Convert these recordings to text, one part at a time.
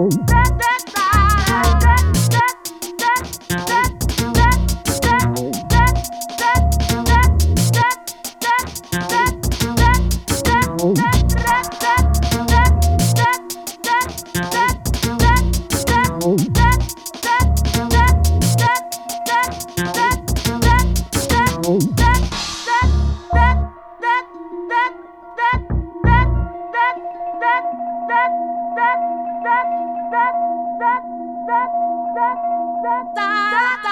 Oh. da da da da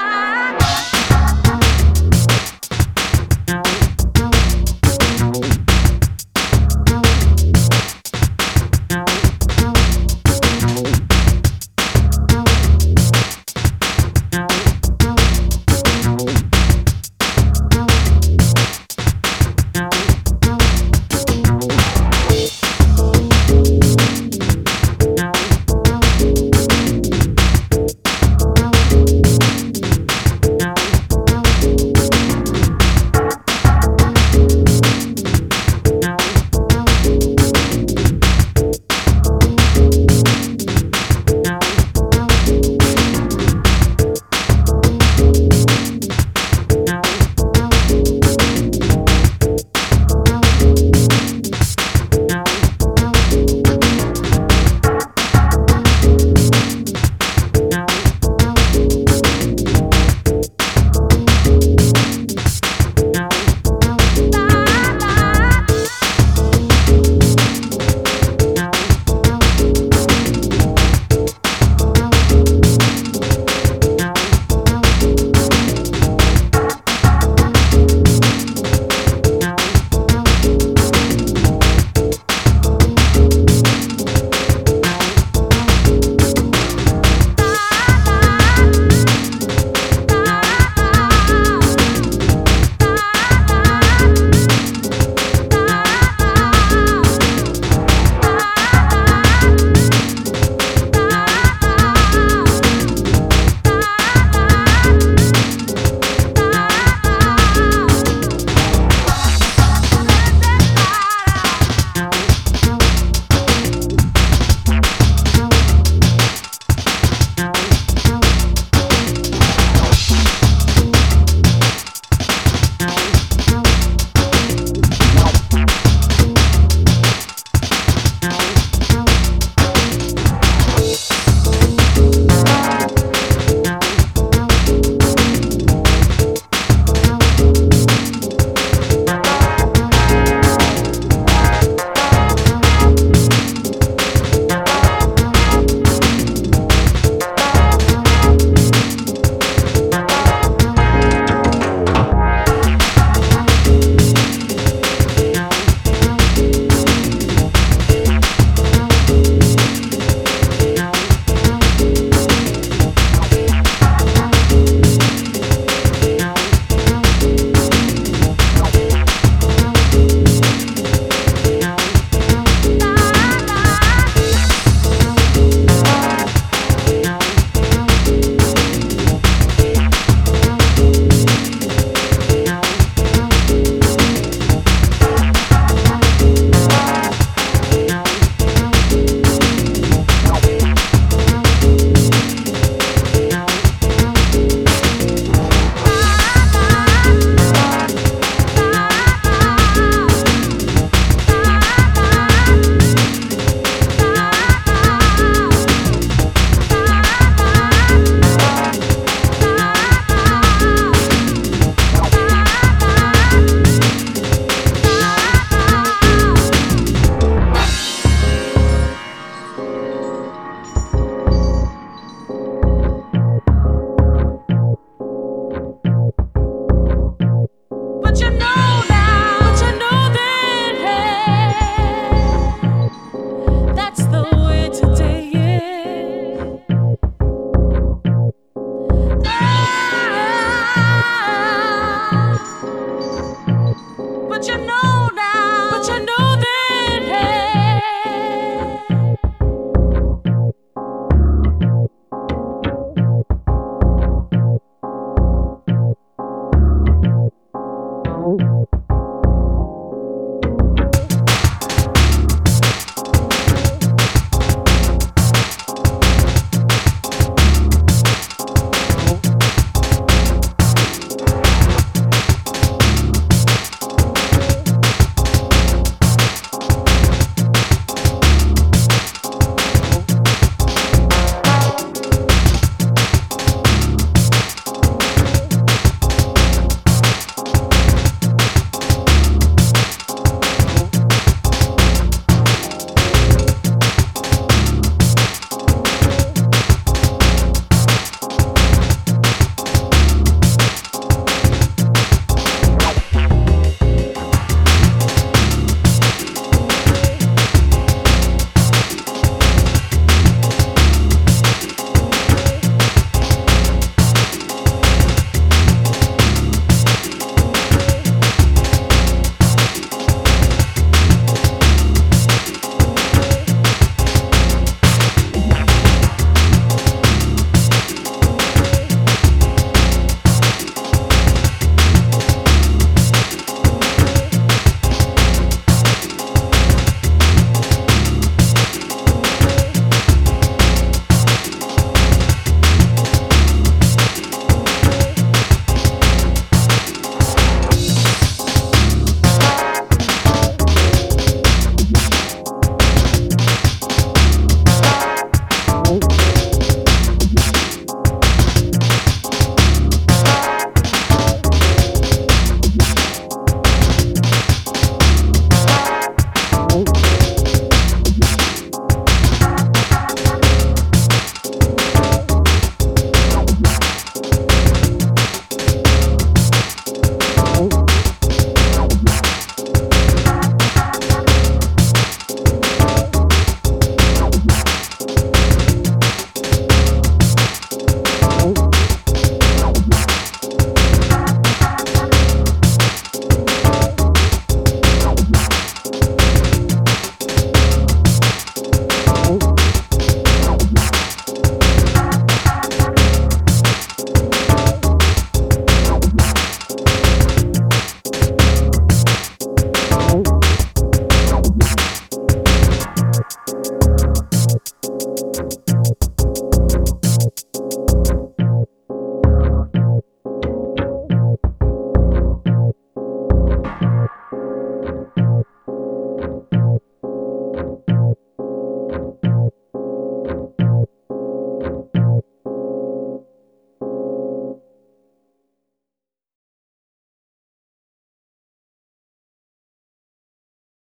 Bye.